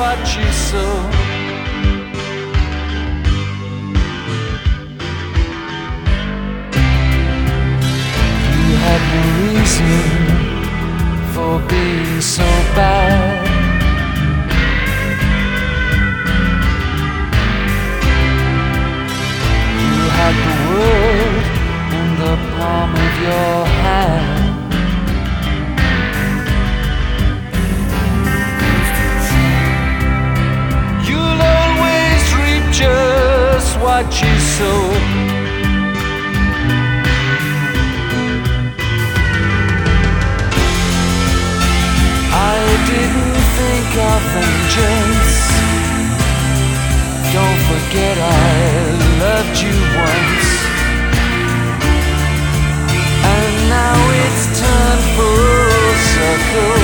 what you sow. You had no reason for being so bad. hurt you so. I didn't think of vengeance. Don't forget I loved you once. And now it's turned full circle.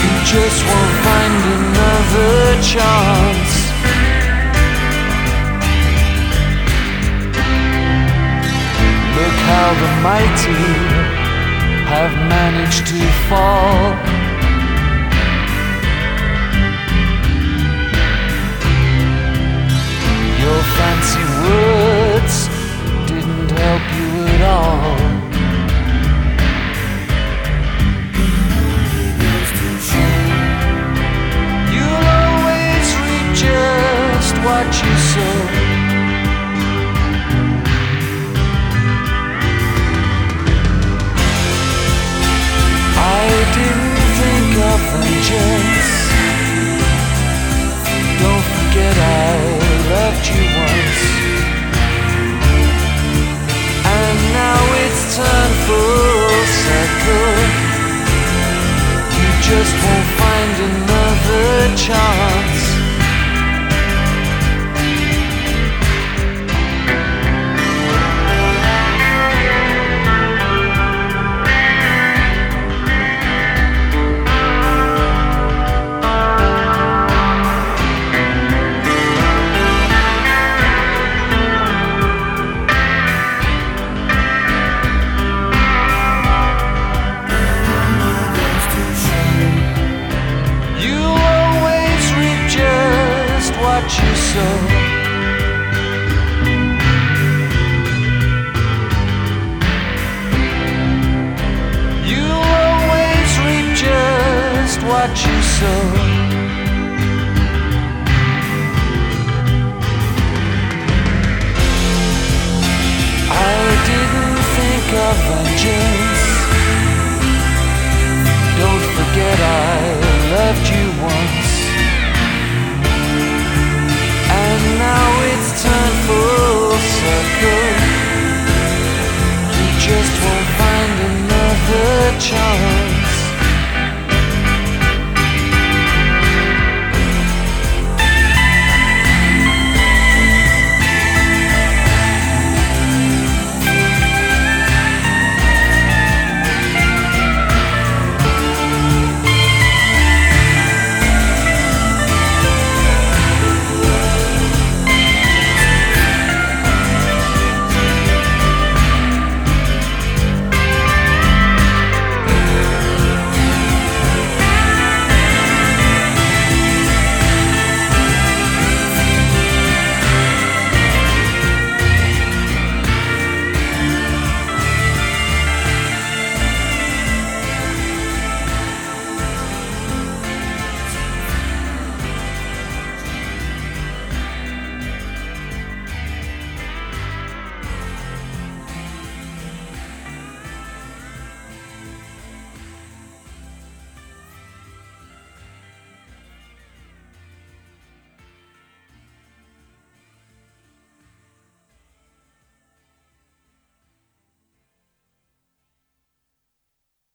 You just won't find another chance. how the mighty have managed to fall. special.